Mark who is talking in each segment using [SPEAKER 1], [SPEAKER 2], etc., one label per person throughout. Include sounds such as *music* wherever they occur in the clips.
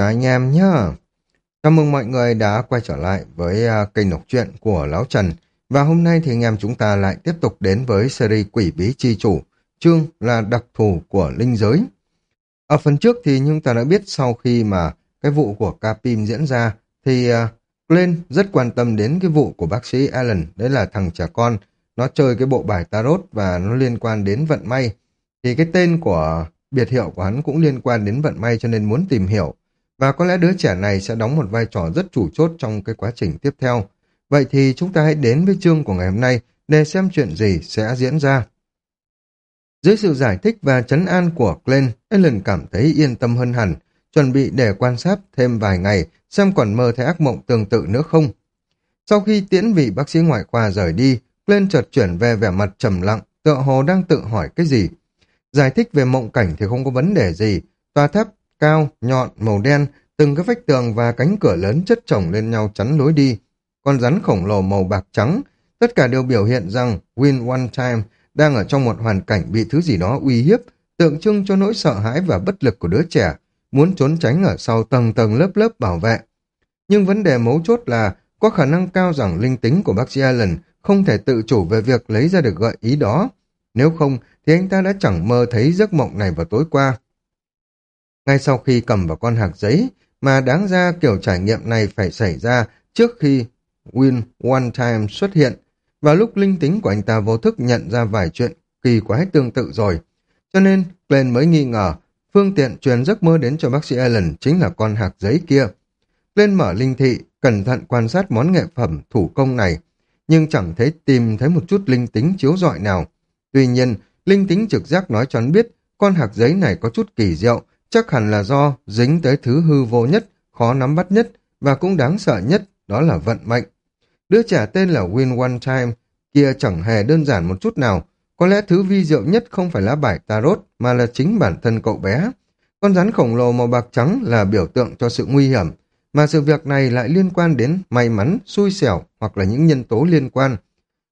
[SPEAKER 1] Chào anh em nhá. Chào mừng mọi người đã quay trở lại với uh, kênh đọc truyện của Lão Trần. Và hôm nay thì anh em chúng ta lại tiếp tục đến với series Quỷ Bí Chi Chủ, chương là đặc thù của linh giới. Ở phần trước thì chúng ta đã biết sau khi mà cái vụ của Capim diễn ra thì uh, Glenn rất quan tâm đến cái vụ của bác sĩ Allen, đấy là thằng trẻ con, nó chơi cái bộ bài tarot và nó liên quan đến vận may. Thì cái tên của biệt hiệu của hắn cũng liên quan đến vận may cho nên muốn tìm hiểu. Và có lẽ đứa trẻ này sẽ đóng một vai trò rất chủ chốt trong cái quá trình tiếp theo. Vậy thì chúng ta hãy đến với chương của ngày hôm nay để xem chuyện gì sẽ diễn ra. Dưới sự giải thích và chấn an của Glenn, Ellen cảm thấy yên tâm hơn hẳn, chuẩn bị để quan sát thêm vài ngày xem còn mơ thấy ác mộng tương tự nữa không. Sau khi tiễn vị bác sĩ ngoại khoa rời đi, Glenn chợt chuyển về vẻ mặt trầm lặng, tựa hồ đang tự hỏi cái gì. Giải thích về mộng cảnh thì không có vấn đề gì, tòa tháp cao, nhọn, màu đen, từng cái vách tường và cánh cửa lớn chất chồng lên nhau chắn lối đi. Con rắn khổng lồ màu bạc trắng, tất cả đều biểu hiện rằng Win One Time đang ở trong một hoàn cảnh bị thứ gì đó uy hiếp, tượng trưng cho nỗi sợ hãi và bất lực của đứa trẻ, muốn trốn tránh ở sau tầng tầng lớp lớp bảo vệ. Nhưng vấn đề mấu chốt là có khả năng cao rằng linh tính của bác sĩ Allen không thể tự chủ về việc lấy ra được gợi ý đó. Nếu không thì anh ta đã chẳng mơ thấy giấc mộng này vào tối qua. Ngay sau khi cầm vào con hạc giấy, mà đáng ra kiểu trải nghiệm này phải xảy ra trước khi Win One Time xuất hiện, và lúc linh tính của anh ta vô thức nhận ra vài chuyện kỳ quái tương tự rồi. Cho nên, Glenn mới nghi ngờ, phương tiện truyền giấc mơ đến cho bác sĩ Allen chính là con hạc giấy kia. Glenn mở linh thị, cẩn thận quan sát món nghệ phẩm thủ công này, nhưng chẳng thấy tìm thấy một chút linh tính chiếu rọi nào. Tuy nhiên, linh tính trực giác nói cho hắn biết con hạc giấy này có chút kỳ diệu, chắc hẳn là do dính tới thứ hư vô nhất, khó nắm bắt nhất và cũng đáng sợ nhất, đó là vận mệnh. Đứa trẻ tên là Win One Time, kia chẳng hề đơn giản một chút nào. Có lẽ thứ vi diệu nhất không phải lá bài tarot, mà là chính bản thân cậu bé. Con rắn khổng lồ màu bạc trắng là biểu tượng cho sự nguy hiểm, mà sự việc này lại liên quan đến may mắn, xui xẻo hoặc là những nhân tố liên quan.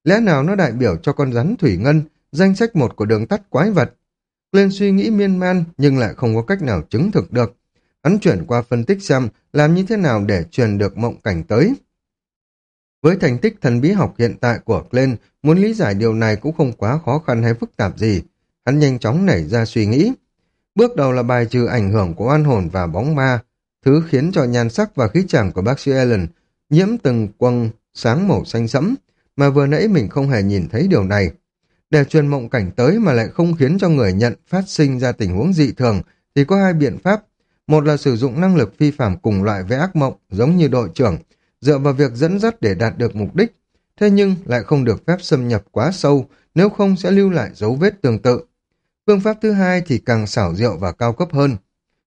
[SPEAKER 1] Lẽ nào nó đại biểu cho con rắn thủy ngân, danh sách một của đường tắt quái vật? Lên suy nghĩ miên man nhưng lại không có cách nào chứng thực được. Hắn chuyển qua phân tích xem làm như thế nào để truyền được mộng cảnh tới. Với thành tích thần bí học hiện tại của Glenn, muốn lý giải điều này cũng không quá khó khăn hay phức tạp gì. Hắn nhanh chóng nảy ra suy nghĩ. Bước đầu là bài trừ ảnh hưởng của oan hồn và bóng ma, thứ khiến cho nhan sắc và khí chàng của bác sĩ Allen nhiễm từng quầng sáng màu xanh sẫm, mà vừa nãy mình không hề nhìn thấy điều này. Để truyền mộng cảnh tới mà lại không khiến cho người nhận phát sinh ra tình huống dị thường thì có hai biện pháp. Một là sử dụng năng lực phi phạm cùng loại với ác mộng giống như đội trưởng, dựa vào việc dẫn dắt để đạt được mục đích. Thế nhưng lại không được phép xâm nhập quá sâu, nếu không sẽ lưu lại dấu vết tương tự. Phương pháp thứ hai thì càng xảo diệu và cao cấp hơn.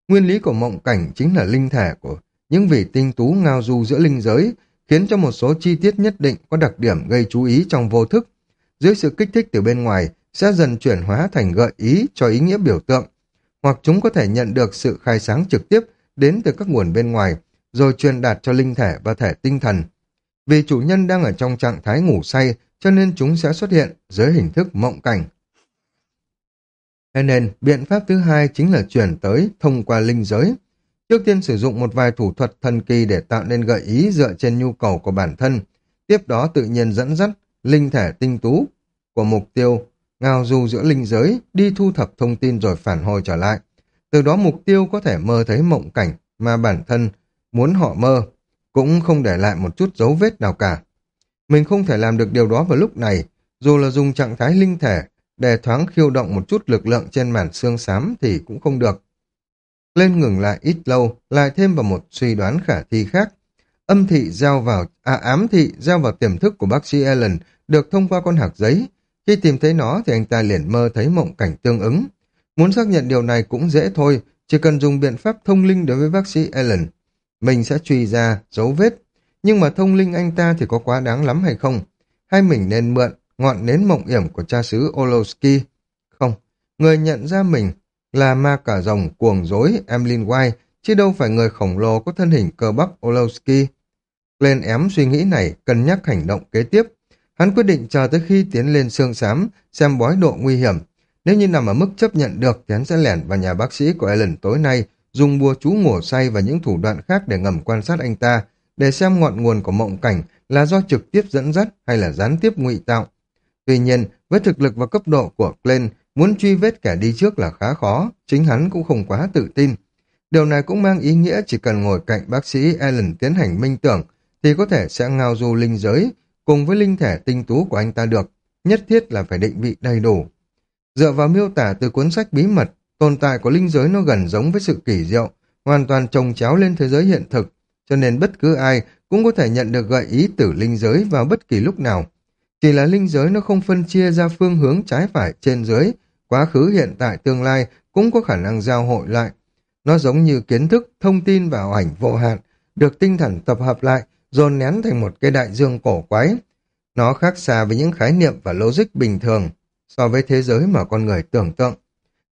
[SPEAKER 1] Nguyên lý của mộng cảnh chính là linh thể của những vị tinh tú ngao du giữa linh giới, khiến cho một số chi tiết nhất định có đặc điểm gây chú ý trong vô thức. Dưới sự kích thích từ bên ngoài, sẽ dần chuyển hóa thành gợi ý cho ý nghĩa biểu tượng, hoặc chúng có thể nhận được sự khai sáng trực tiếp đến từ các nguồn bên ngoài, rồi truyền đạt cho linh thể và thể tinh thần. Vì chủ nhân đang ở trong trạng thái ngủ say, cho nên chúng sẽ xuất hiện dưới hình thức mộng cảnh. Thế nên, biện pháp thứ hai chính là chuyển tới thông qua linh giới. Trước tiên sử dụng một vài thủ thuật thần kỳ để tạo nên gợi ý dựa trên nhu cầu của bản thân. Tiếp đó tự nhiên dẫn dắt linh thể tinh tú của mục tiêu ngao du giữa linh giới đi thu thập thông tin rồi phản hồi trở lại. Từ đó mục tiêu có thể mơ thấy mộng cảnh mà bản thân muốn họ mơ, cũng không để lại một chút dấu vết nào cả. Mình không thể làm được điều đó vào lúc này, dù là dùng trạng thái linh thể để thoáng khiêu động một chút lực lượng trên màn xương xám thì cũng không được. Lên ngừng lại ít lâu, lại thêm vào một suy đoán khả thi khác. Âm thị gieo vào, à ám thị gieo vào tiềm thức của bác sĩ Allen được thông qua con hạt giấy. Khi tìm thấy nó thì anh ta liền mơ thấy mộng cảnh tương ứng. Muốn xác nhận điều này cũng dễ thôi, chỉ cần dùng biện pháp thông linh đối với bác sĩ Allen. Mình sẽ truy ra dấu vết. Nhưng mà thông linh anh ta thì có quá đáng lắm hay không? Hay mình nên mượn ngọn nến mộng yểm của cha xứ Olowski? Không, người nhận ra mình là ma cả rồng cuồng dối Emlyn White, chứ đâu phải người khổng lồ có thân hình cơ bắp Olowski. Lên ém suy nghĩ này, cân nhắc hành động kế tiếp. Hắn quyết định chờ tới khi tiến lên xương xám, xem bói độ nguy hiểm. Nếu như nằm ở mức chấp nhận được thì hắn sẽ lẻn vào nhà bác sĩ của Ellen tối nay, dùng bùa chú ngủ say và những thủ đoạn khác để ngầm quan sát anh ta, để xem ngọn nguồn của mộng cảnh là do trực tiếp dẫn dắt hay là gián tiếp ngụy tạo. Tuy nhiên, với thực lực và cấp độ của Glenn, muốn truy vết kẻ đi trước là khá khó, chính hắn cũng không quá tự tin. Điều này cũng mang ý nghĩa chỉ cần ngồi cạnh bác sĩ Ellen tiến hành minh tưởng, thì có thể sẽ ngao du linh giới, cùng với linh thể tinh tú của anh ta được, nhất thiết là phải định vị đầy đủ. Dựa vào miêu tả từ cuốn sách bí mật, tồn tại của linh giới nó gần giống với sự kỳ diệu, hoàn toàn trồng chéo lên thế giới hiện thực, cho nên bất cứ ai cũng có thể nhận được gợi ý từ linh giới vào bất kỳ lúc nào. Chỉ là linh giới nó không phân chia ra phương hướng trái phải trên dưới, quá khứ hiện tại tương lai cũng có khả năng giao hội lại. Nó giống như kiến thức, thông tin và ảnh vô hạn, được tinh thần tập hợp lại, dồn nén thành một cái đại dương cổ quái. Nó khác xa với những khái niệm và logic bình thường so với thế giới mà con người tưởng tượng.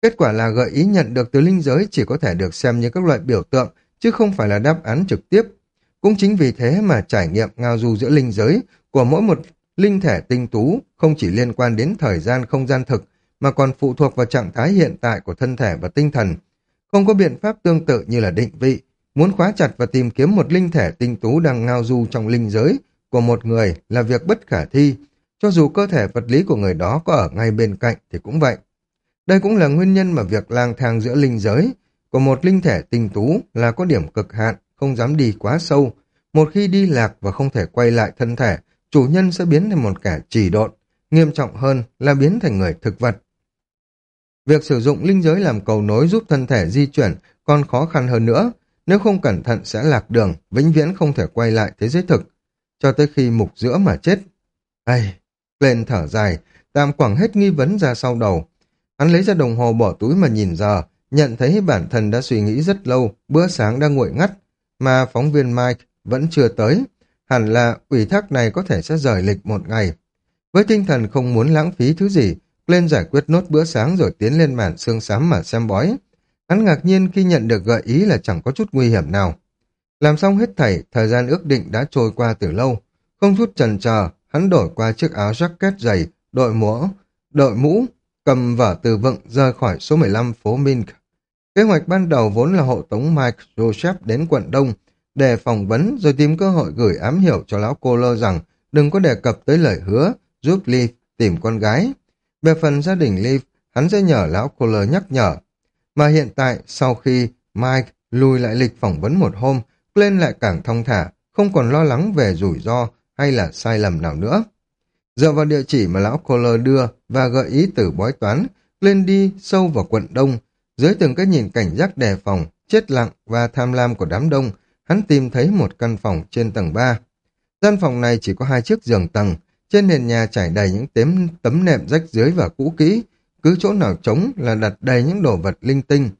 [SPEAKER 1] Kết quả là gợi ý nhận được từ linh giới chỉ có thể được xem như các loại biểu tượng, chứ không phải là đáp án trực tiếp. Cũng chính vì thế mà trải nghiệm ngao du giữa linh giới của mỗi một linh thể tinh tú không chỉ liên quan đến thời gian không gian thực, mà còn phụ thuộc vào trạng thái hiện tại của thân thể và tinh thần. Không có biện pháp tương tự như là định vị, muốn khóa chặt và tìm kiếm một linh thể tinh tú đang ngao du trong linh giới của một người là việc bất khả thi, cho dù cơ thể vật lý của người đó có ở ngay bên cạnh thì cũng vậy. Đây cũng là nguyên nhân mà việc lang thang giữa linh giới của một linh thể tinh tú là có điểm cực hạn, không dám đi quá sâu. Một khi đi lạc và không thể quay lại thân thể, chủ nhân sẽ biến thành một kẻ trì độn, nghiêm trọng hơn là biến thành người thực vật. Việc sử dụng linh giới làm cầu nối giúp thân thể di chuyển còn khó khăn hơn nữa, nếu không cẩn thận sẽ lạc đường, vĩnh viễn không thể quay lại thế giới thực, cho tới khi mục giữa mà chết. Ây, lên thở dài, tam quẳng hết nghi vấn ra sau đầu. Hắn lấy ra đồng hồ bỏ túi mà nhìn giờ, nhận thấy bản thân đã suy nghĩ rất lâu, bữa sáng đang nguội ngắt, mà phóng viên Mike vẫn chưa tới. Hẳn là ủy thác này có thể sẽ rời lịch một ngày. Với tinh thần không muốn lãng phí thứ gì, lên giải quyết nốt bữa sáng rồi tiến lên màn xương xám mà xem bói. Hắn ngạc nhiên khi nhận được gợi ý là chẳng có chút nguy hiểm nào. Làm xong hết thảy, thời gian ước định đã trôi qua từ lâu. Không chút chần chờ, hắn đổi qua chiếc áo jacket dày, đội mũ, đội mũ, cầm vở từ vựng rời khỏi số 15 phố Mink. Kế hoạch ban đầu vốn là hộ tống Mike Joseph đến quận Đông để phỏng vấn rồi tìm cơ hội gửi ám hiệu cho lão cô lơ rằng đừng có đề cập tới lời hứa giúp Lee tìm con gái. Về phần gia đình Lee, hắn sẽ nhờ lão cô lơ nhắc nhở. Mà hiện tại, sau khi Mike lùi lại lịch phỏng vấn một hôm, Glenn lại càng thông thả, không còn lo lắng về rủi ro hay là sai lầm nào nữa. Dựa vào địa chỉ mà lão Kohler đưa và gợi ý từ bói toán, Glenn đi sâu vào quận đông, dưới từng cái nhìn cảnh giác đề phòng, chết lặng và tham lam của đám đông, hắn tìm thấy một căn phòng trên tầng 3. Gian phòng này chỉ có hai chiếc giường tầng, trên nền nhà trải đầy những tấm, tấm nệm rách dưới và cũ kỹ, cứ chỗ nào trống là đặt đầy những đồ vật linh tinh.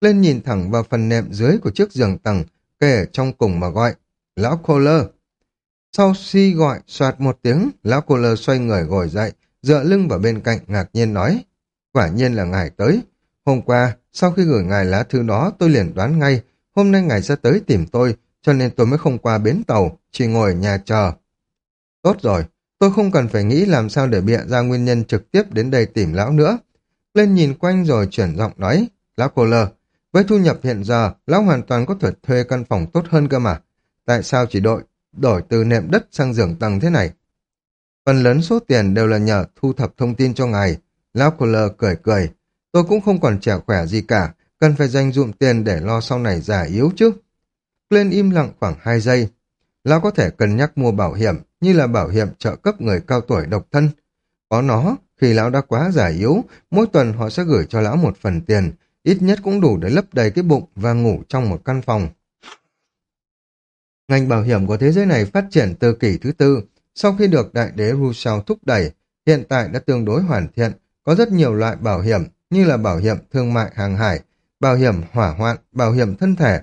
[SPEAKER 1] Lên nhìn thẳng vào phần nệm dưới của chiếc giường tầng, kể trong cùng mà gọi, lão Kohler. Sau si gọi, soạt một tiếng, lão cô lơ xoay người ngồi dậy, dựa lưng vào bên cạnh ngạc nhiên nói. Quả nhiên là ngài tới. Hôm qua, sau khi gửi ngài lá thư đó, tôi liền đoán ngay, hôm nay ngài sẽ tới tìm tôi, cho nên tôi mới không qua bến tàu, chỉ ngồi ở nhà chờ. Tốt rồi, tôi không cần phải nghĩ làm sao để bịa ra nguyên nhân trực tiếp đến đây tìm lão nữa. Lên nhìn quanh rồi chuyển giọng nói, lão cô lơ, với thu nhập hiện giờ, lão hoàn toàn có thể thuê căn phòng tốt hơn cơ mà. Tại sao chỉ đội đổi từ nệm đất sang giường tầng thế này. Phần lớn số tiền đều là nhờ thu thập thông tin cho ngài. Lão Kohler cười cười. Tôi cũng không còn trẻ khỏe gì cả, cần phải dành dụm tiền để lo sau này già yếu chứ. Lên im lặng khoảng 2 giây. Lão có thể cân nhắc mua bảo hiểm, như là bảo hiểm trợ cấp người cao tuổi độc thân. Có nó, khi lão đã quá già yếu, mỗi tuần họ sẽ gửi cho lão một phần tiền, ít nhất cũng đủ để lấp đầy cái bụng và ngủ trong một căn phòng. Ngành bảo hiểm của thế giới này phát triển từ kỷ thứ tư, sau khi được đại đế Rousseau thúc đẩy, hiện tại đã tương đối hoàn thiện, có rất nhiều loại bảo hiểm như là bảo hiểm thương mại hàng hải, bảo hiểm hỏa hoạn, bảo hiểm thân thể,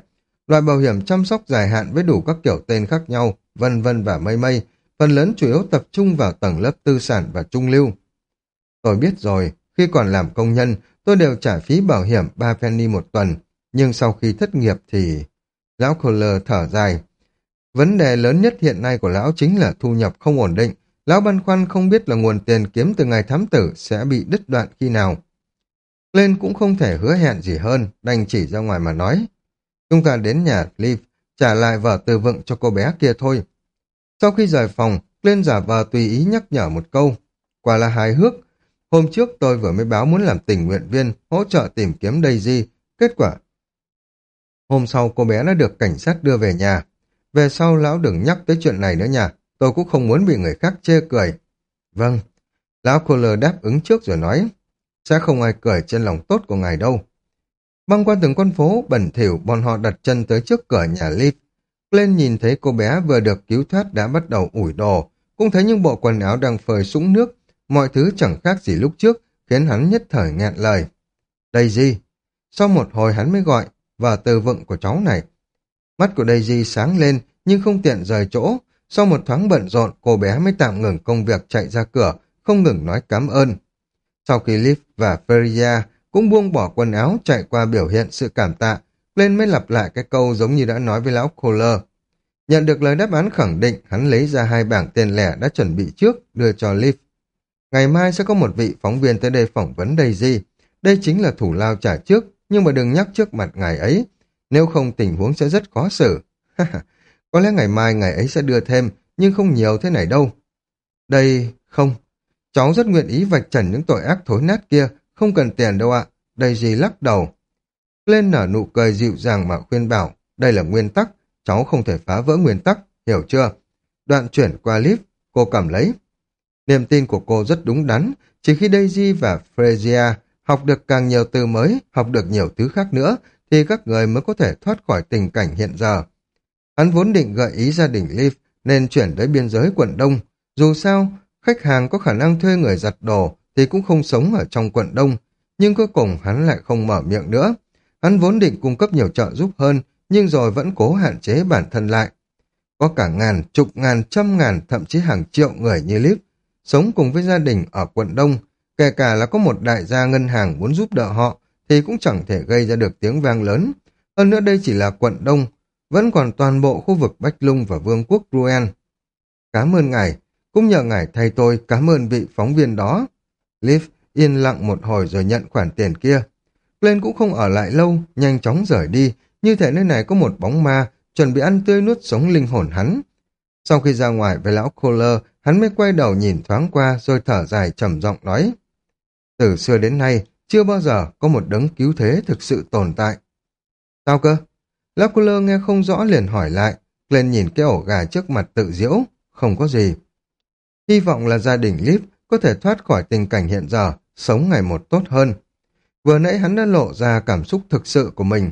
[SPEAKER 1] loại bảo hiểm chăm sóc dài hạn với đủ các kiểu tên khác nhau, vân vân và mây mây, phần lớn chủ yếu tập trung vào tầng lớp tư sản và trung lưu. Tôi biết rồi, khi còn làm công nhân, tôi đều trả phí bảo hiểm 3 penny một tuần, nhưng sau khi thất nghiệp thì... Lão Kohler thở dài, Vấn đề lớn nhất hiện nay của lão chính là thu nhập không ổn định. Lão băn khoăn không biết là nguồn tiền kiếm từ ngày thám tử sẽ bị đứt đoạn khi nào. Lên cũng không thể hứa hẹn gì hơn, đành chỉ ra ngoài mà nói. Chúng ta đến nhà Cliff trả lại vở từ vựng cho cô bé kia thôi. Sau khi rời phòng, lên giả vờ tùy ý nhắc nhở một câu. Quả là hài hước. Hôm trước tôi vừa mới báo muốn làm tình nguyện viên, hỗ trợ tìm kiếm Daisy. Kết quả... Hôm sau cô bé đã được cảnh sát đưa về nhà. Về sau lão đừng nhắc tới chuyện này nữa nha. Tôi cũng không muốn bị người khác chê cười. Vâng. Lão Kohler đáp ứng trước rồi nói. Sẽ không ai cười trên lòng tốt của ngài đâu. Băng qua từng con phố, bẩn thỉu, bọn họ đặt chân tới trước cửa nhà Liv. Lên nhìn thấy cô bé vừa được cứu thoát đã bắt đầu ủi đồ, cũng thấy những bộ quần áo đang phơi sũng nước, mọi thứ chẳng khác gì lúc trước, khiến hắn nhất thời nghẹn lời. Daisy. Sau một hồi hắn mới gọi, và từ vựng của cháu này. Mắt của Daisy sáng lên, nhưng không tiện rời chỗ. Sau một thoáng bận rộn, cô bé mới tạm ngừng công việc chạy ra cửa, không ngừng nói cảm ơn. Sau khi Liv và Feria cũng buông bỏ quần áo chạy qua biểu hiện sự cảm tạ, lên mới lặp lại cái câu giống như đã nói với lão Kohler. Nhận được lời đáp án khẳng định, hắn lấy ra hai bảng tiền lẻ đã chuẩn bị trước, đưa cho Liv. Ngày mai sẽ có một vị phóng viên tới đây phỏng vấn Daisy. Đây chính là thủ lao trả trước, nhưng mà đừng nhắc trước mặt ngài ấy. Nếu không tình huống sẽ rất khó xử. có lẽ ngày mai ngài ấy sẽ đưa thêm, nhưng không nhiều thế này đâu. Đây, không. Cháu rất nguyện ý vạch trần những tội ác thối nát kia, không cần tiền đâu ạ. Daisy lắc đầu. Lên nở nụ cười dịu dàng mà khuyên bảo, đây là nguyên tắc, cháu không thể phá vỡ nguyên tắc, hiểu chưa? Đoạn chuyển qua clip, cô cầm lấy. Niềm tin của cô rất đúng đắn, chỉ khi Daisy và Freya học được càng nhiều từ mới, học được nhiều thứ khác nữa, thì các người mới có thể thoát khỏi tình cảnh hiện giờ. Hắn vốn định gợi ý gia đình Leaf nên chuyển tới biên giới quận Đông. Dù sao, khách hàng có khả năng thuê người giặt đồ thì cũng không sống ở trong quận Đông, nhưng cuối cùng hắn lại không mở miệng nữa. Hắn vốn định cung cấp nhiều trợ giúp hơn, nhưng rồi vẫn cố hạn chế bản thân lại. Có cả ngàn, chục ngàn, trăm ngàn, thậm chí hàng triệu người như Leaf sống cùng với gia đình ở quận Đông, kể cả là có một đại gia ngân hàng muốn giúp đỡ họ, thì cũng chẳng thể gây ra được tiếng vang lớn. Hơn nữa đây chỉ là quận Đông, vẫn còn toàn bộ khu vực Bách Lung và Vương quốc Ruen. Cảm ơn ngài, cũng nhờ ngài thay tôi cảm ơn vị phóng viên đó. Liv yên lặng một hồi rồi nhận khoản tiền kia. Glenn cũng không ở lại lâu, nhanh chóng rời đi, như thể nơi này có một bóng ma, chuẩn bị ăn tươi nuốt sống linh hồn hắn. Sau khi ra ngoài với lão Kohler, hắn mới quay đầu nhìn thoáng qua rồi thở dài trầm giọng nói. Từ xưa đến nay, chưa bao giờ có một đấng cứu thế thực sự tồn tại. Sao cơ? Lão Kohler nghe không rõ liền hỏi lại, lên nhìn cái ổ gà trước mặt tự diễu, không có gì. Hy vọng là gia đình Lip có thể thoát khỏi tình cảnh hiện giờ, sống ngày một tốt hơn. Vừa nãy hắn đã lộ ra cảm xúc thực sự của mình,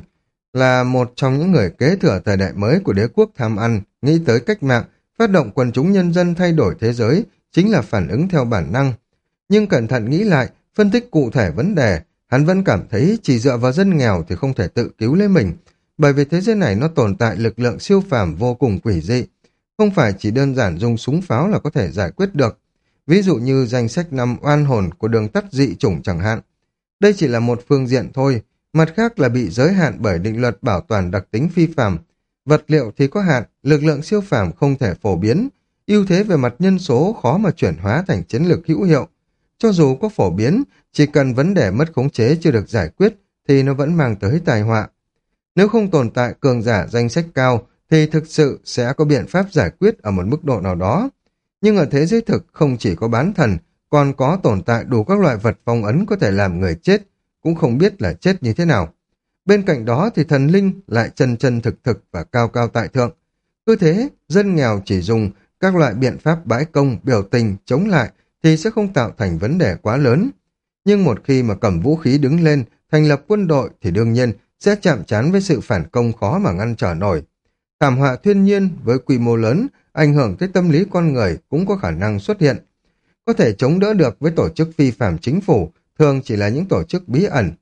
[SPEAKER 1] là một trong những người kế thừa thời đại mới của đế quốc tham ăn, nghĩ tới cách mạng, phát động quần chúng nhân dân thay đổi thế giới, chính là phản ứng theo bản năng. Nhưng cẩn thận nghĩ lại, phân tích cụ thể vấn đề, hắn vẫn cảm thấy chỉ dựa vào dân nghèo thì không thể tự cứu lấy mình, bởi vì thế giới này nó tồn tại lực lượng siêu phàm vô cùng quỷ dị, không phải chỉ đơn giản dùng súng pháo là có thể giải quyết được. Ví dụ như danh sách năm oan hồn của đường tắt dị chủng chẳng hạn. Đây chỉ là một phương diện thôi, mặt khác là bị giới hạn bởi định luật bảo toàn đặc tính phi phàm. Vật liệu thì có hạn, lực lượng siêu phàm không thể phổ biến, ưu thế về mặt nhân số khó mà chuyển hóa thành chiến lược hữu hiệu. Cho dù có phổ biến, chỉ cần vấn đề mất khống chế chưa được giải quyết thì nó vẫn mang tới tai họa. Nếu không tồn tại cường giả danh sách cao thì thực sự sẽ có biện pháp giải quyết ở một mức độ nào đó. Nhưng ở thế giới thực không chỉ có bán thần, còn có tồn tại đủ các loại vật phong ấn có thể làm người chết, cũng không biết là chết như thế nào. Bên cạnh đó thì thần linh lại chân chân thực thực và cao cao tại thượng. Cứ thế, dân nghèo chỉ dùng các loại biện pháp bãi công, biểu tình, chống lại thì sẽ không tạo thành vấn đề quá lớn. Nhưng một khi mà cầm vũ khí đứng lên, thành lập quân đội thì đương nhiên sẽ chạm trán với sự phản công khó mà ngăn trở nổi. Thảm họa thiên nhiên với quy mô lớn, ảnh hưởng tới tâm lý con người cũng có khả năng xuất hiện. Có thể chống đỡ được với tổ chức phi phạm chính phủ, thường chỉ là những tổ chức bí ẩn.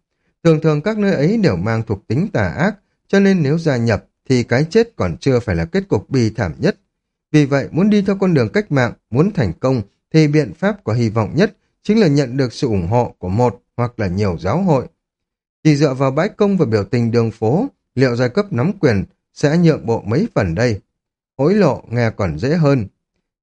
[SPEAKER 1] Thường thường các nơi ấy đều mang thuộc tính tà ác, cho nên nếu gia nhập thì cái chết còn chưa phải là kết cục bi thảm nhất. Vì vậy, muốn đi theo con đường cách mạng, muốn thành công, thì biện pháp có hy vọng nhất chính là nhận được sự ủng hộ của một hoặc là nhiều giáo hội. Chỉ dựa vào bãi công và biểu tình đường phố, liệu giai cấp nắm quyền sẽ nhượng bộ mấy phần đây? Hối lộ nghe còn dễ hơn.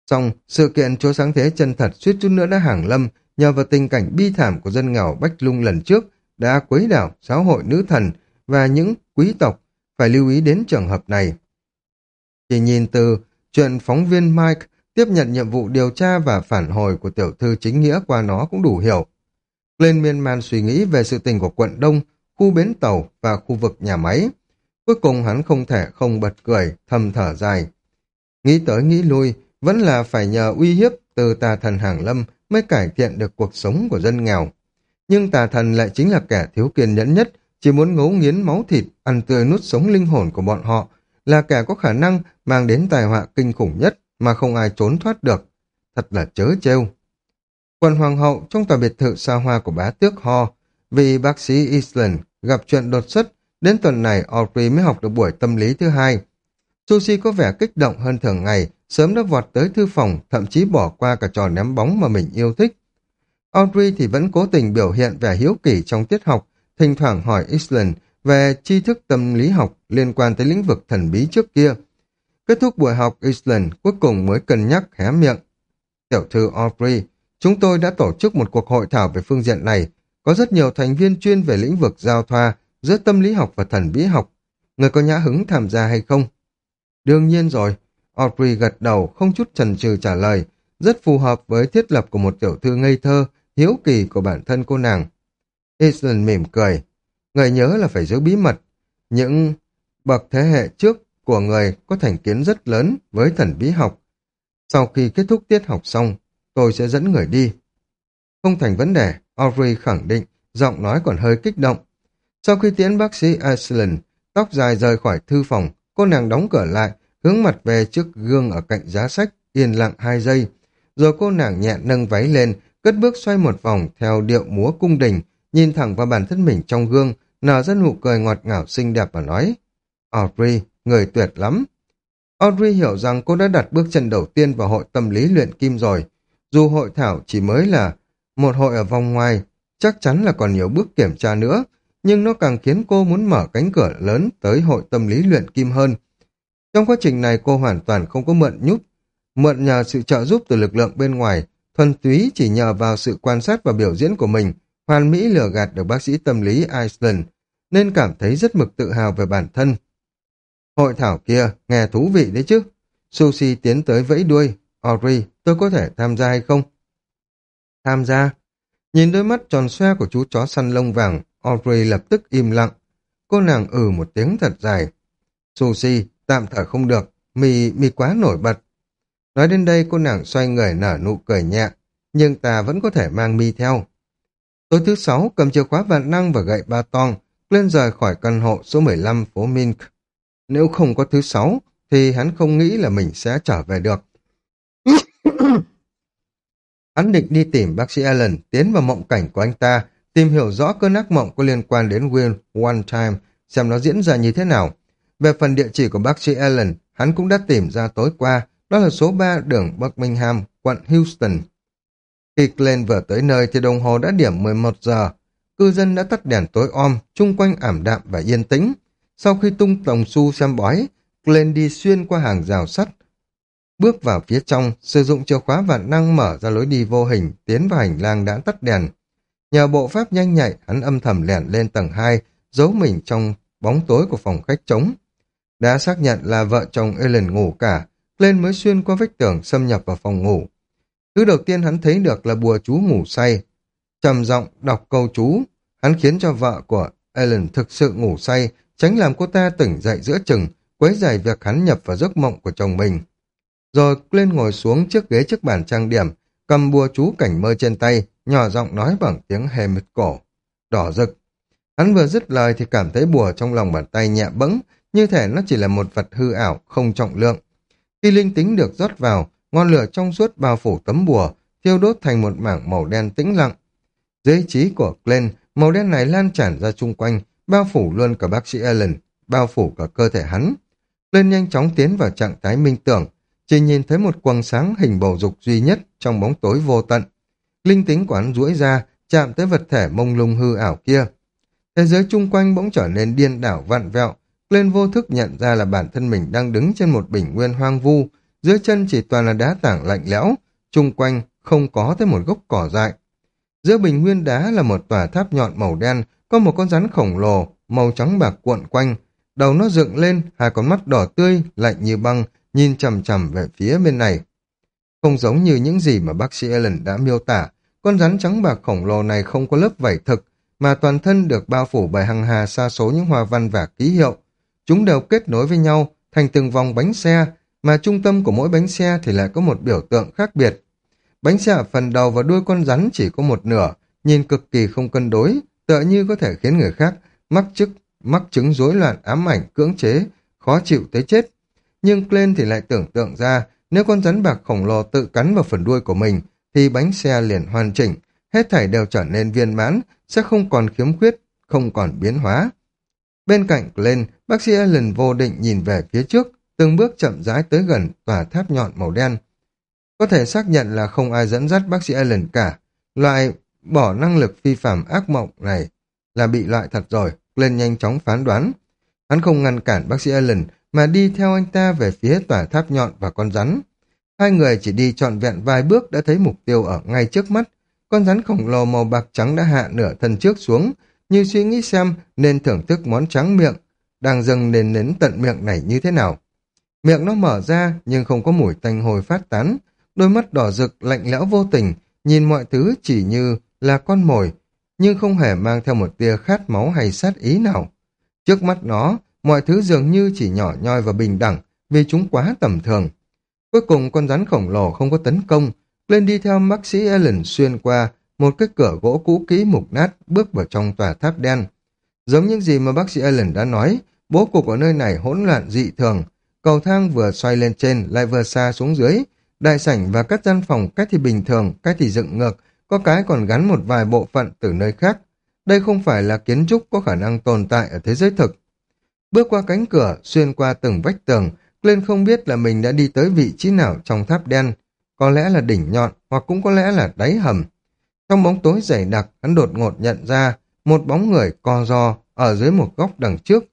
[SPEAKER 1] Xong, sự kiện chúa sáng thế chân thật suýt chút nữa đã hàng lâm nhờ vào tình cảnh bi thảm của dân nghèo Bách Lung lần trước đã quấy đảo giáo hội nữ thần và những quý tộc phải lưu ý đến trường hợp này. Chỉ nhìn từ chuyện phóng viên Mike tiếp nhận nhiệm vụ điều tra và phản hồi của tiểu thư chính nghĩa qua nó cũng đủ hiểu. Lên miên man suy nghĩ về sự tình của quận Đông, khu bến tàu và khu vực nhà máy. Cuối cùng hắn không thể không bật cười, thầm thở dài. Nghĩ tới nghĩ lui, vẫn là phải nhờ uy hiếp từ tà thần hàng lâm mới cải thiện được cuộc sống của dân nghèo. Nhưng tà thần lại chính là kẻ thiếu kiên nhẫn nhất, chỉ muốn ngấu nghiến máu thịt, ăn tươi nuốt sống linh hồn của bọn họ, là kẻ có khả năng mang đến tài họa kinh khủng nhất mà không ai trốn thoát được. Thật là chớ trêu. Quần hoàng hậu trong tòa biệt thự xa hoa của bá tước Ho, vì bác sĩ Island gặp chuyện đột xuất, đến tuần này Audrey mới học được buổi tâm lý thứ hai. susie có vẻ kích động hơn thường ngày, sớm đã vọt tới thư phòng, thậm chí bỏ qua cả trò ném bóng mà mình yêu thích. Audrey thì vẫn cố tình biểu hiện vẻ hiếu kỳ trong tiết học, thỉnh thoảng hỏi Island về tri thức tâm lý học liên quan tới lĩnh vực thần bí trước kia. Kết thúc buổi học, Island cuối cùng mới cân nhắc hé miệng. Tiểu thư Audrey, chúng tôi đã tổ chức một cuộc hội thảo về phương diện này, có rất nhiều thành viên chuyên về lĩnh vực giao thoa giữa tâm lý học và thần bí học. Người có nhã hứng tham gia hay không? Đương nhiên rồi, Audrey gật đầu không chút chần chừ trả lời, rất phù hợp với thiết lập của một tiểu thư ngây thơ, hiếu kỳ của bản thân cô nàng. Island mỉm cười, người nhớ là phải giữ bí mật. Những bậc thế hệ trước của người có thành kiến rất lớn với thần bí học. Sau khi kết thúc tiết học xong, tôi sẽ dẫn người đi. Không thành vấn đề, Audrey khẳng định, giọng nói còn hơi kích động. Sau khi tiến bác sĩ Iceland, tóc dài rời khỏi thư phòng, cô nàng đóng cửa lại, hướng mặt về trước gương ở cạnh giá sách, yên lặng hai giây. Rồi cô nàng nhẹ nâng váy lên, cất bước xoay một vòng theo điệu múa cung đình, nhìn thẳng vào bản thân mình trong gương, nở ra nụ cười ngọt ngào xinh đẹp và nói, Audrey, người tuyệt lắm. Audrey hiểu rằng cô đã đặt bước chân đầu tiên vào hội tâm lý luyện kim rồi. Dù hội thảo chỉ mới là một hội ở vòng ngoài, chắc chắn là còn nhiều bước kiểm tra nữa, nhưng nó càng khiến cô muốn mở cánh cửa lớn tới hội tâm lý luyện kim hơn. Trong quá trình này cô hoàn toàn không có mượn nhút, mượn nhờ sự trợ giúp từ lực lượng bên ngoài, thuần túy chỉ nhờ vào sự quan sát và biểu diễn của mình, hoàn mỹ lừa gạt được bác sĩ tâm lý Iceland, nên cảm thấy rất mực tự hào về bản thân. Hội thảo kia, nghe thú vị đấy chứ. Sushi tiến tới vẫy đuôi. Audrey, tôi có thể tham gia hay không? Tham gia. Nhìn đôi mắt tròn xoe của chú chó săn lông vàng, Audrey lập tức im lặng. Cô nàng ừ một tiếng thật dài. Sushi, tạm thở không được, mì, mì quá nổi bật. Nói đến đây cô nàng xoay người nở nụ cười nhẹ, nhưng ta vẫn có thể mang mi theo. Tối thứ sáu cầm chìa khóa vạn năng và gậy ba tong, lên rời khỏi căn hộ số 15 phố Mink. Nếu không có thứ sáu, thì hắn không nghĩ là mình sẽ trở về được. *coughs* hắn định đi tìm bác sĩ Allen, tiến vào mộng cảnh của anh ta, tìm hiểu rõ cơn ác mộng có liên quan đến Will One Time, xem nó diễn ra như thế nào. Về phần địa chỉ của bác sĩ Allen, hắn cũng đã tìm ra tối qua, đó là số 3 đường Birmingham, quận Houston. Khi Glenn vừa tới nơi thì đồng hồ đã điểm 11 giờ. Cư dân đã tắt đèn tối om, chung quanh ảm đạm và yên tĩnh. Sau khi tung tổng su xem bói, Glenn đi xuyên qua hàng rào sắt. Bước vào phía trong, sử dụng chìa khóa vạn năng mở ra lối đi vô hình, tiến vào hành lang đã tắt đèn. Nhờ bộ pháp nhanh nhạy, hắn âm thầm lẻn lên tầng 2, giấu mình trong bóng tối của phòng khách trống. Đã xác nhận là vợ chồng Ellen ngủ cả, lên mới xuyên qua vách tường xâm nhập vào phòng ngủ. Thứ đầu tiên hắn thấy được là bùa chú ngủ say. trầm giọng đọc câu chú, hắn khiến cho vợ của Ellen thực sự ngủ say, tránh làm cô ta tỉnh dậy giữa chừng, quấy rầy việc hắn nhập vào giấc mộng của chồng mình. Rồi lên ngồi xuống trước ghế trước bàn trang điểm, cầm bùa chú cảnh mơ trên tay, nhỏ giọng nói bằng tiếng hề mịt cổ, đỏ rực. Hắn vừa dứt lời thì cảm thấy bùa trong lòng bàn tay nhẹ bẫng, như thể nó chỉ là một vật hư ảo, không trọng lượng. Khi linh tính được rót vào, ngọn lửa trong suốt bao phủ tấm bùa, thiêu đốt thành một mảng màu đen tĩnh lặng. Dưới trí của Glenn, màu đen này lan tràn ra chung quanh, bao phủ luôn cả bác sĩ Allen, bao phủ cả cơ thể hắn. Glenn nhanh chóng tiến vào trạng thái minh tưởng, chỉ nhìn thấy một quầng sáng hình bầu dục duy nhất trong bóng tối vô tận. Linh tính của duỗi ra, chạm tới vật thể mông lung hư ảo kia. Thế giới chung quanh bỗng trở nên điên đảo vặn vẹo, lên vô thức nhận ra là bản thân mình đang đứng trên một bình nguyên hoang vu, dưới chân chỉ toàn là đá tảng lạnh lẽo, chung quanh không có tới một gốc cỏ dại. Giữa bình nguyên đá là một tòa tháp nhọn màu đen, có một con rắn khổng lồ, màu trắng bạc cuộn quanh, đầu nó dựng lên, hai con mắt đỏ tươi, lạnh như băng, nhìn chằm chằm về phía bên này. Không giống như những gì mà bác sĩ Allen đã miêu tả, con rắn trắng bạc khổng lồ này không có lớp vảy thực, mà toàn thân được bao phủ bởi hàng hà xa số những hoa văn và ký hiệu. Chúng đều kết nối với nhau thành từng vòng bánh xe, mà trung tâm của mỗi bánh xe thì lại có một biểu tượng khác biệt. Bánh xe ở phần đầu và đuôi con rắn chỉ có một nửa, nhìn cực kỳ không cân đối, tựa như có thể khiến người khác mắc chức mắc chứng rối loạn ám ảnh cưỡng chế, khó chịu tới chết. Nhưng Glenn thì lại tưởng tượng ra, nếu con rắn bạc khổng lồ tự cắn vào phần đuôi của mình, thì bánh xe liền hoàn chỉnh, hết thảy đều trở nên viên mãn, sẽ không còn khiếm khuyết, không còn biến hóa. Bên cạnh lên, bác sĩ Allen vô định nhìn về phía trước, từng bước chậm rãi tới gần tòa tháp nhọn màu đen. Có thể xác nhận là không ai dẫn dắt bác sĩ Allen cả. Loại bỏ năng lực phi phạm ác mộng này là bị loại thật rồi, lên nhanh chóng phán đoán. Hắn không ngăn cản bác sĩ Allen mà đi theo anh ta về phía tòa tháp nhọn và con rắn. Hai người chỉ đi trọn vẹn vài bước đã thấy mục tiêu ở ngay trước mắt. Con rắn khổng lồ màu bạc trắng đã hạ nửa thân trước xuống, như suy nghĩ xem nên thưởng thức món trắng miệng, đang dâng nền nến tận miệng này như thế nào. Miệng nó mở ra nhưng không có mùi tanh hồi phát tán, đôi mắt đỏ rực lạnh lẽo vô tình, nhìn mọi thứ chỉ như là con mồi, nhưng không hề mang theo một tia khát máu hay sát ý nào. Trước mắt nó, mọi thứ dường như chỉ nhỏ nhoi và bình đẳng vì chúng quá tầm thường. Cuối cùng con rắn khổng lồ không có tấn công, lên đi theo bác sĩ Ellen xuyên qua một cái cửa gỗ cũ kỹ mục nát bước vào trong tòa tháp đen. Giống những gì mà bác sĩ Allen đã nói, bố cục ở nơi này hỗn loạn dị thường, cầu thang vừa xoay lên trên lại vừa xa xuống dưới, đại sảnh và các gian phòng cách thì bình thường, cách thì dựng ngược, có cái còn gắn một vài bộ phận từ nơi khác. Đây không phải là kiến trúc có khả năng tồn tại ở thế giới thực. Bước qua cánh cửa, xuyên qua từng vách tường, Glenn không biết là mình đã đi tới vị trí nào trong tháp đen. Có lẽ là đỉnh nhọn, hoặc cũng có lẽ là đáy hầm. Trong bóng tối dày đặc, hắn đột ngột nhận ra một bóng người co ro ở dưới một góc đằng trước.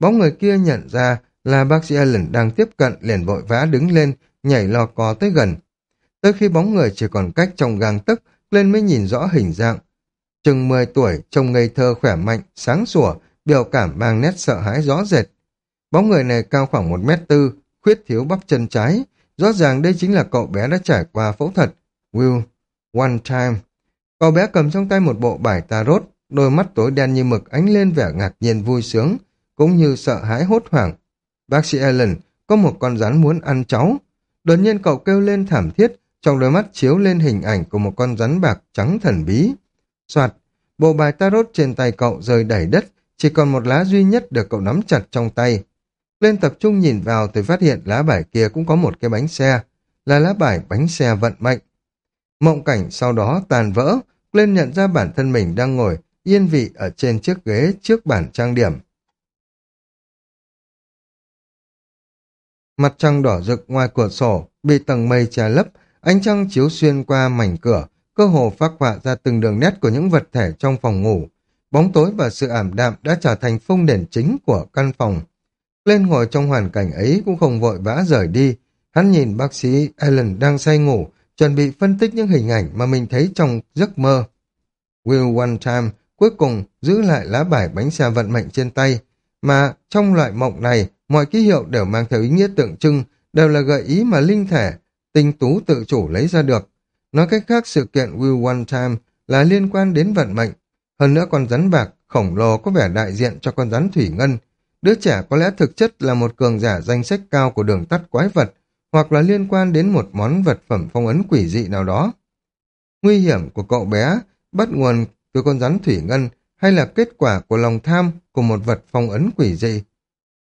[SPEAKER 1] Bóng người kia nhận ra là bác sĩ Allen đang tiếp cận liền vội vã đứng lên, nhảy lò cò tới gần. Tới khi bóng người chỉ còn cách trong gang tấc, lên mới nhìn rõ hình dạng. Chừng 10 tuổi, trông ngây thơ khỏe mạnh, sáng sủa, biểu cảm mang nét sợ hãi rõ rệt. Bóng người này cao khoảng 1 mét tư, khuyết thiếu bắp chân trái. Rõ ràng đây chính là cậu bé đã trải qua phẫu thuật. Will, one time. Cậu bé cầm trong tay một bộ bài tarot, đôi mắt tối đen như mực ánh lên vẻ ngạc nhiên vui sướng, cũng như sợ hãi hốt hoảng. Bác sĩ Allen, có một con rắn muốn ăn cháu. Đột nhiên cậu kêu lên thảm thiết, trong đôi mắt chiếu lên hình ảnh của một con rắn bạc trắng thần bí. Soạt, bộ bài tarot trên tay cậu rơi đẩy đất, chỉ còn một lá duy nhất được cậu nắm chặt trong tay. Lên tập trung nhìn vào thì phát hiện lá bài kia cũng có một cái bánh xe, là lá bài bánh xe vận mệnh. Mộng cảnh sau đó tàn vỡ, lên nhận ra bản thân mình đang ngồi yên vị ở trên chiếc ghế trước bản trang điểm. Mặt trăng đỏ rực ngoài cửa sổ, bị tầng mây che lấp, Ánh trăng chiếu xuyên qua mảnh cửa, cơ hồ phát họa ra từng đường nét của những vật thể trong phòng ngủ. Bóng tối và sự ảm đạm đã trở thành phông đền chính của căn phòng. Lên ngồi trong hoàn cảnh ấy cũng không vội vã rời đi. Hắn nhìn bác sĩ Allen đang say ngủ, chuẩn bị phân tích những hình ảnh mà mình thấy trong giấc mơ. Will One Time cuối cùng giữ lại lá bài bánh xe vận mệnh trên tay, mà trong loại mộng này, mọi ký hiệu đều mang theo ý nghĩa tượng trưng, đều là gợi ý mà linh thể tinh tú tự chủ lấy ra được. Nói cách khác sự kiện Will One Time là liên quan đến vận mệnh. Hơn nữa con rắn bạc khổng lồ có vẻ đại diện cho con rắn thủy ngân. Đứa trẻ có lẽ thực chất là một cường giả danh sách cao của đường tắt quái vật, hoặc là liên quan đến một món vật phẩm phong ấn quỷ dị nào đó. Nguy hiểm của cậu bé bắt nguồn từ con rắn thủy ngân hay là kết quả của lòng tham của một vật phong ấn quỷ dị.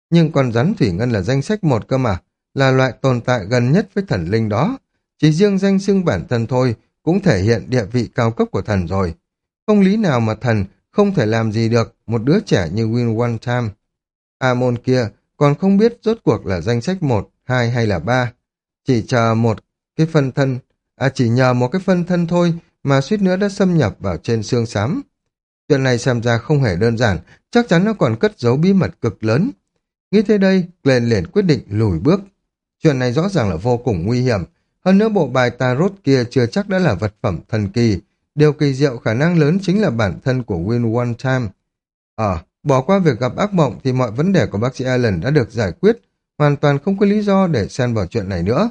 [SPEAKER 1] Nhưng con rắn thủy ngân là danh sách một cơ mà, là loại tồn tại gần nhất với thần linh đó. Chỉ riêng danh xưng bản thân thôi cũng thể hiện địa vị cao cấp của thần rồi. Không lý nào mà thần không thể làm gì được một đứa trẻ như Win One Time. Amon à, kia còn không biết rốt cuộc là danh sách một hai hay là ba Chỉ chờ một cái phân thân, à chỉ nhờ một cái phân thân thôi mà suýt nữa đã xâm nhập vào trên xương xám. Chuyện này xem ra không hề đơn giản, chắc chắn nó còn cất giấu bí mật cực lớn. Nghĩ thế đây, Glenn liền quyết định lùi bước. Chuyện này rõ ràng là vô cùng nguy hiểm. Hơn nữa bộ bài tarot kia chưa chắc đã là vật phẩm thần kỳ. Điều kỳ diệu khả năng lớn chính là bản thân của Win One Time. Ờ, Bỏ qua việc gặp ác mộng thì mọi vấn đề của bác sĩ Allen đã được giải quyết, hoàn toàn không có lý do để xen vào chuyện này nữa.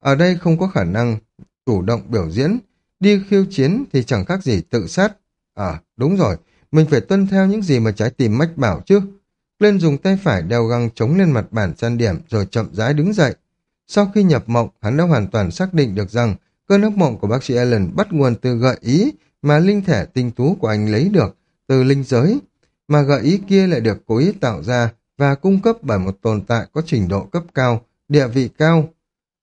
[SPEAKER 1] Ở đây không có khả năng chủ động biểu diễn, đi khiêu chiến thì chẳng khác gì tự sát. À, đúng rồi, mình phải tuân theo những gì mà trái tim mách bảo chứ. Lên dùng tay phải đeo găng chống lên mặt bàn trang điểm rồi chậm rãi đứng dậy. Sau khi nhập mộng, hắn đã hoàn toàn xác định được rằng cơn ác mộng của bác sĩ Allen bắt nguồn từ gợi ý mà linh thể tinh tú của anh lấy được từ linh giới, mà gợi ý kia lại được cố ý tạo ra và cung cấp bởi một tồn tại có trình độ cấp cao, địa vị cao.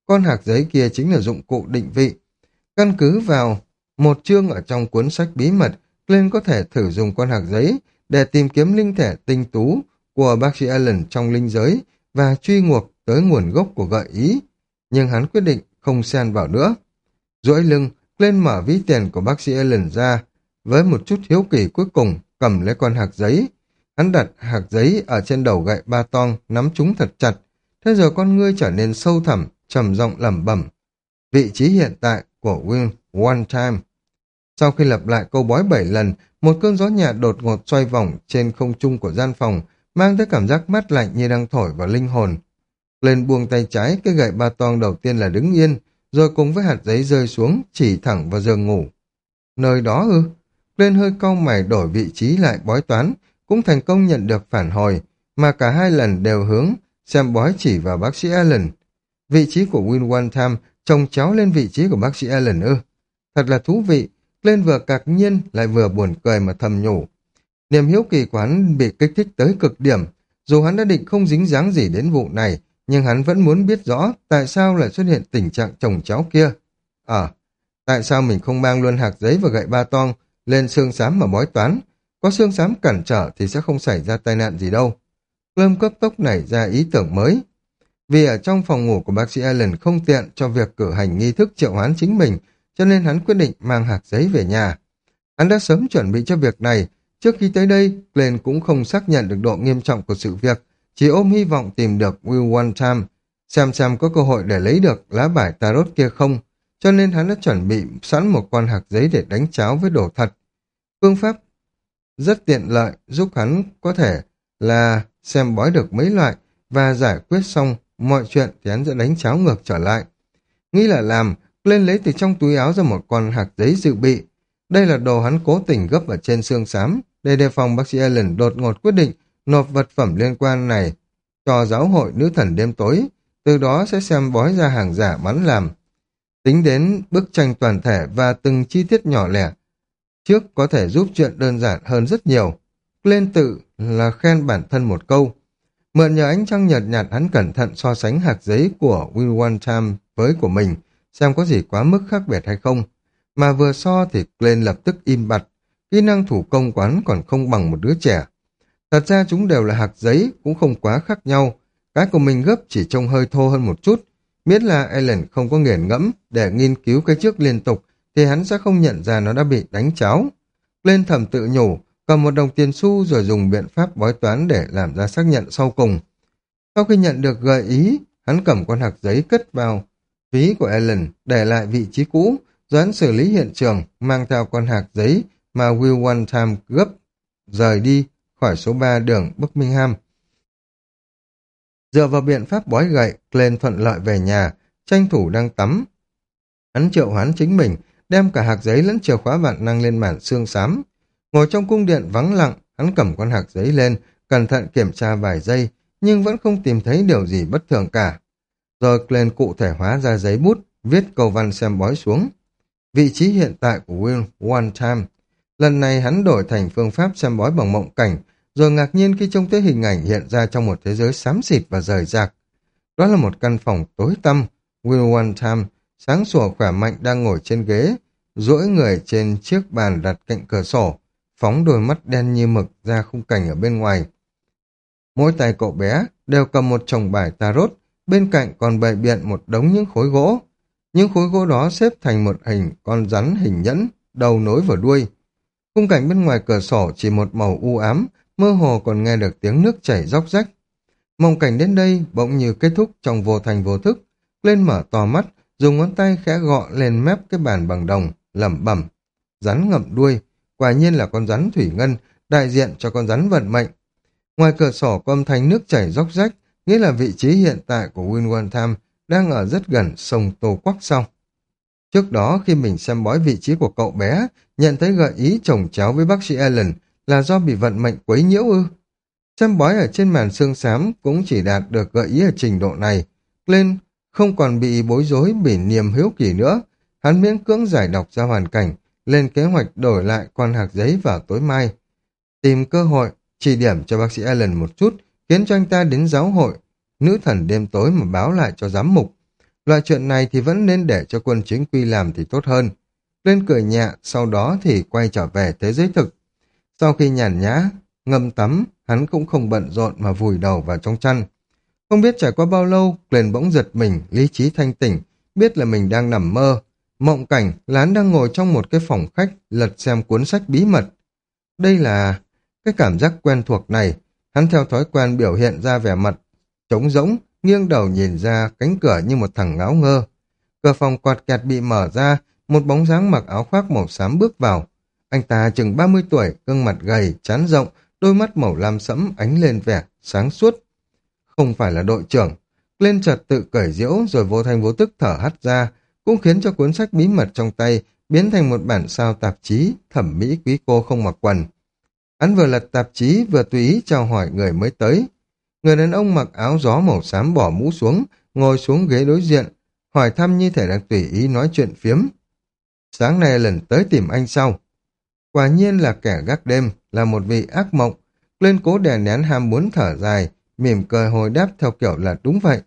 [SPEAKER 1] Con hạt giấy kia chính là dụng cụ định vị. Căn cứ vào một chương ở trong cuốn sách bí mật, Glenn có thể thử dùng con hạt giấy để tìm kiếm linh thể tinh tú của bác sĩ Allen trong linh giới và truy ngược tới nguồn gốc của gợi ý. Nhưng hắn quyết định không xen vào nữa. duỗi lưng, Glenn mở ví tiền của bác sĩ Allen ra, với một chút hiếu kỳ cuối cùng cầm lấy con hạt giấy. Hắn đặt hạt giấy ở trên đầu gậy ba tong, nắm chúng thật chặt. Thế giờ con ngươi trở nên sâu thẳm, trầm giọng lẩm bẩm. Vị trí hiện tại của Will One Time. Sau khi lặp lại câu bói bảy lần, một cơn gió nhẹ đột ngột xoay vòng trên không trung của gian phòng, mang tới cảm giác mát lạnh như đang thổi vào linh hồn. Lên buông tay trái, cái gậy ba tong đầu tiên là đứng yên, rồi cùng với hạt giấy rơi xuống, chỉ thẳng vào giường ngủ. Nơi đó ư? Lên hơi cau mày đổi vị trí lại bói toán, cũng thành công nhận được phản hồi, mà cả hai lần đều hướng, xem bói chỉ vào bác sĩ Allen. Vị trí của Win One Time trông chéo lên vị trí của bác sĩ Allen ư. Thật là thú vị, lên vừa cạc nhiên lại vừa buồn cười mà thầm nhủ. Niềm hiếu kỳ của hắn bị kích thích tới cực điểm, dù hắn đã định không dính dáng gì đến vụ này, nhưng hắn vẫn muốn biết rõ tại sao lại xuất hiện tình trạng chồng cháu kia. Ờ, tại sao mình không mang luôn hạt giấy và gậy ba tong lên xương xám mà bói toán? Có xương xám cản trở thì sẽ không xảy ra tai nạn gì đâu. Clem cấp tốc nảy ra ý tưởng mới. Vì ở trong phòng ngủ của bác sĩ Allen không tiện cho việc cử hành nghi thức triệu hoán chính mình, cho nên hắn quyết định mang hạt giấy về nhà. Hắn đã sớm chuẩn bị cho việc này, trước khi tới đây, Glenn cũng không xác nhận được độ nghiêm trọng của sự việc, chỉ ôm hy vọng tìm được Will One Time, xem xem có cơ hội để lấy được lá bài tarot kia không, cho nên hắn đã chuẩn bị sẵn một con hạt giấy để đánh cháo với đồ thật. Phương pháp rất tiện lợi, giúp hắn có thể là xem bói được mấy loại và giải quyết xong mọi chuyện thì hắn sẽ đánh cháo ngược trở lại. Nghĩ là làm, lên lấy từ trong túi áo ra một con hạt giấy dự bị. Đây là đồ hắn cố tình gấp ở trên xương xám, để đề phòng bác sĩ Allen đột ngột quyết định nộp vật phẩm liên quan này cho giáo hội nữ thần đêm tối, từ đó sẽ xem bói ra hàng giả bắn làm. Tính đến bức tranh toàn thể và từng chi tiết nhỏ lẻ, trước có thể giúp chuyện đơn giản hơn rất nhiều. Lên tự là khen bản thân một câu. Mượn nhờ ánh trăng nhợt nhạt hắn cẩn thận so sánh hạt giấy của Will One Time với của mình, xem có gì quá mức khác biệt hay không. Mà vừa so thì Glenn lập tức im bặt, kỹ năng thủ công quán còn không bằng một đứa trẻ. Thật ra chúng đều là hạt giấy, cũng không quá khác nhau. Cái của mình gấp chỉ trông hơi thô hơn một chút. Miết là Ellen không có nghiền ngẫm để nghiên cứu cái trước liên tục, thì hắn sẽ không nhận ra nó đã bị đánh cháo. Lên thầm tự nhủ, cầm một đồng tiền xu rồi dùng biện pháp bói toán để làm ra xác nhận sau cùng. Sau khi nhận được gợi ý, hắn cầm con hạt giấy cất vào ví của Ellen, để lại vị trí cũ, rồi hắn xử lý hiện trường, mang theo con hạt giấy mà Will One Time gấp, rời đi khỏi số 3 đường Buckingham. Dựa vào biện pháp bói gậy, Glenn thuận lợi về nhà, tranh thủ đang tắm. Hắn triệu hoán chính mình, đem cả hạt giấy lẫn chìa khóa vạn năng lên màn xương xám. Ngồi trong cung điện vắng lặng, hắn cầm con hạt giấy lên, cẩn thận kiểm tra vài giây, nhưng vẫn không tìm thấy điều gì bất thường cả. Rồi Glenn cụ thể hóa ra giấy bút, viết câu văn xem bói xuống. Vị trí hiện tại của Will One Time Lần này hắn đổi thành phương pháp xem bói bằng mộng cảnh, rồi ngạc nhiên khi trông thấy hình ảnh hiện ra trong một thế giới xám xịt và rời rạc. Đó là một căn phòng tối tăm, Will One Time, sáng sủa khỏe mạnh đang ngồi trên ghế, duỗi người trên chiếc bàn đặt cạnh cửa sổ, phóng đôi mắt đen như mực ra khung cảnh ở bên ngoài. Mỗi tay cậu bé đều cầm một chồng bài tarot, bên cạnh còn bày biện một đống những khối gỗ. Những khối gỗ đó xếp thành một hình con rắn hình nhẫn, đầu nối vào đuôi. Khung cảnh bên ngoài cửa sổ chỉ một màu u ám, mơ hồ còn nghe được tiếng nước chảy róc rách. Mộng cảnh đến đây bỗng như kết thúc trong vô thành vô thức. Lên mở to mắt, dùng ngón tay khẽ gọ lên mép cái bàn bằng đồng, lẩm bẩm. Rắn ngậm đuôi, quả nhiên là con rắn thủy ngân, đại diện cho con rắn vận mệnh. Ngoài cửa sổ có âm thanh nước chảy róc rách, nghĩa là vị trí hiện tại của Winwan Tham đang ở rất gần sông Tô Quắc Song. Trước đó khi mình xem bói vị trí của cậu bé, nhận thấy gợi ý chồng cháu với bác sĩ Allen là do bị vận mệnh quấy nhiễu ư. Xem bói ở trên màn xương xám cũng chỉ đạt được gợi ý ở trình độ này. Lên không còn bị bối rối bỉ niềm hiếu kỳ nữa. Hắn miễn cưỡng giải đọc ra hoàn cảnh, lên kế hoạch đổi lại con hạt giấy vào tối mai. Tìm cơ hội, chỉ điểm cho bác sĩ Allen một chút, khiến cho anh ta đến giáo hội, nữ thần đêm tối mà báo lại cho giám mục. Loại chuyện này thì vẫn nên để cho quân chính quy làm thì tốt hơn. Lên cười nhẹ, sau đó thì quay trở về thế giới thực. Sau khi nhàn nhã, ngâm tắm, hắn cũng không bận rộn mà vùi đầu vào trong chăn. Không biết trải qua bao lâu, Glenn bỗng giật mình, lý trí thanh tỉnh, biết là mình đang nằm mơ. Mộng cảnh, Lán đang ngồi trong một cái phòng khách, lật xem cuốn sách bí mật. Đây là... cái cảm giác quen thuộc này, hắn theo thói quen biểu hiện ra vẻ mặt trống rỗng, nghiêng đầu nhìn ra cánh cửa như một thằng ngáo ngơ. Cửa phòng quạt kẹt bị mở ra, một bóng dáng mặc áo khoác màu xám bước vào. Anh ta chừng 30 tuổi, gương mặt gầy, chán rộng, đôi mắt màu lam sẫm ánh lên vẻ, sáng suốt. Không phải là đội trưởng. Lên chợt tự cởi diễu rồi vô thanh vô tức thở hắt ra, cũng khiến cho cuốn sách bí mật trong tay biến thành một bản sao tạp chí thẩm mỹ quý cô không mặc quần. Hắn vừa lật tạp chí vừa tùy ý chào hỏi người mới tới. Người đàn ông mặc áo gió màu xám bỏ mũ xuống, ngồi xuống ghế đối diện, hỏi thăm như thể đang tùy ý nói chuyện phiếm. Sáng nay lần tới tìm anh sau. Quả nhiên là kẻ gác đêm, là một vị ác mộng. Lên cố đè nén ham muốn thở dài, mỉm cười hồi đáp theo kiểu là đúng vậy.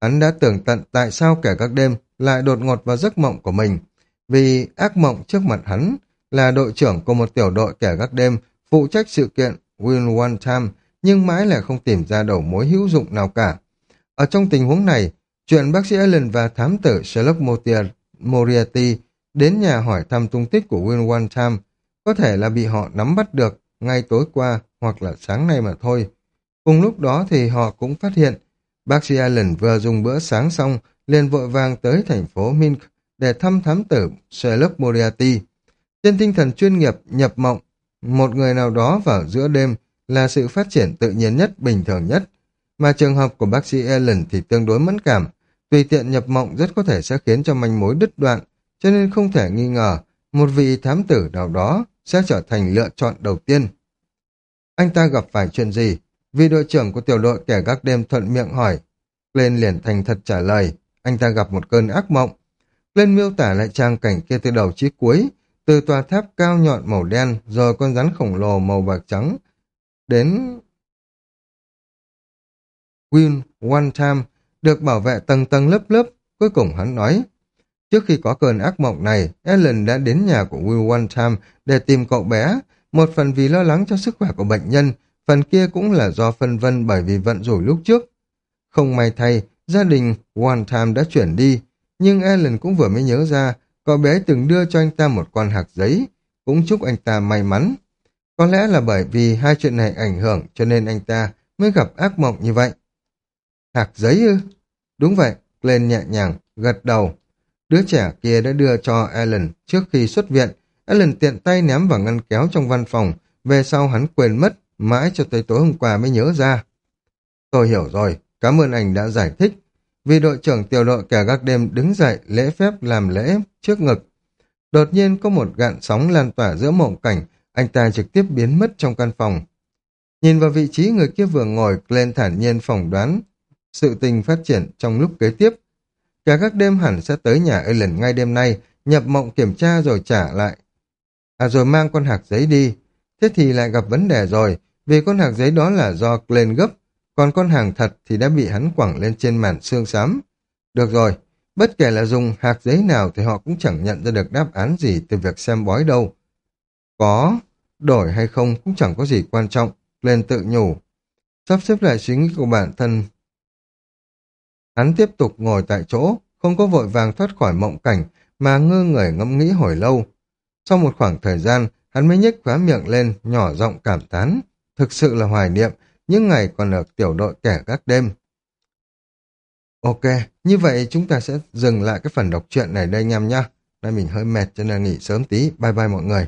[SPEAKER 1] Hắn đã tưởng tận tại sao kẻ các đêm lại đột ngột vào giấc mộng của mình. Vì ác mộng trước mặt hắn là đội trưởng của một tiểu đội kẻ các đêm phụ trách sự kiện Will One Time nhưng mãi lại không tìm ra đầu mối hữu dụng nào cả. Ở trong tình huống này, chuyện bác sĩ Allen và thám tử Sherlock Moriarty đến nhà hỏi thăm tung tích của Will One Time có thể là bị họ nắm bắt được ngay tối qua hoặc là sáng nay mà thôi. Cùng lúc đó thì họ cũng phát hiện bác sĩ Allen vừa dùng bữa sáng xong liền vội vàng tới thành phố Mink để thăm thám tử Sherlock Moriarty. Trên tinh thần chuyên nghiệp nhập mộng, một người nào đó vào giữa đêm là sự phát triển tự nhiên nhất, bình thường nhất. Mà trường hợp của bác sĩ Allen thì tương đối mẫn cảm, tùy tiện nhập mộng rất có thể sẽ khiến cho manh mối đứt đoạn, cho nên không thể nghi ngờ một vị thám tử nào đó sẽ trở thành lựa chọn đầu tiên. Anh ta gặp phải chuyện gì? Vì đội trưởng của tiểu đội kẻ gác đêm thuận miệng hỏi. Lên liền thành thật trả lời, anh ta gặp một cơn ác mộng. Lên miêu tả lại trang cảnh kia từ đầu chí cuối, từ tòa tháp cao nhọn màu đen, rồi con rắn khổng lồ màu bạc trắng, đến Win One Time được bảo vệ tầng tầng lớp lớp. Cuối cùng hắn nói, trước khi có cơn ác mộng này, Ellen đã đến nhà của Will One Time để tìm cậu bé, một phần vì lo lắng cho sức khỏe của bệnh nhân, phần kia cũng là do phân vân bởi vì vận rủi lúc trước. Không may thay, gia đình One Time đã chuyển đi, nhưng Alan cũng vừa mới nhớ ra, cậu bé từng đưa cho anh ta một con hạt giấy, cũng chúc anh ta may mắn. Có lẽ là bởi vì hai chuyện này ảnh hưởng cho nên anh ta mới gặp ác mộng như vậy. Hạt giấy ư? Đúng vậy, lên nhẹ nhàng, gật đầu. Đứa trẻ kia đã đưa cho Alan trước khi xuất viện. Alan tiện tay ném vào ngăn kéo trong văn phòng, về sau hắn quên mất, mãi cho tới tối hôm qua mới nhớ ra. Tôi hiểu rồi, cảm ơn anh đã giải thích. Vì đội trưởng tiểu đội kẻ gác đêm đứng dậy lễ phép làm lễ trước ngực. Đột nhiên có một gạn sóng lan tỏa giữa mộng cảnh, anh ta trực tiếp biến mất trong căn phòng. Nhìn vào vị trí người kia vừa ngồi, lên thản nhiên phỏng đoán sự tình phát triển trong lúc kế tiếp. Cả các đêm hẳn sẽ tới nhà Ellen ngay đêm nay, nhập mộng kiểm tra rồi trả lại. À rồi mang con hạt giấy đi. Thế thì lại gặp vấn đề rồi, vì con hạt giấy đó là do Glenn gấp, còn con hàng thật thì đã bị hắn quẳng lên trên màn xương xám. Được rồi, bất kể là dùng hạt giấy nào thì họ cũng chẳng nhận ra được đáp án gì từ việc xem bói đâu. Có, đổi hay không cũng chẳng có gì quan trọng, lên tự nhủ. Sắp xếp lại suy nghĩ của bản thân. Hắn tiếp tục ngồi tại chỗ, không có vội vàng thoát khỏi mộng cảnh, mà ngơ người ngẫm nghĩ hồi lâu. Sau một khoảng thời gian, hắn mới nhếch khóa miệng lên, nhỏ giọng cảm tán. Thực sự là hoài niệm, những ngày còn ở tiểu đội kẻ các đêm. Ok, như vậy chúng ta sẽ dừng lại cái phần đọc truyện này đây anh em nhá. Nay mình hơi mệt cho nên nghỉ sớm tí. Bye bye mọi người.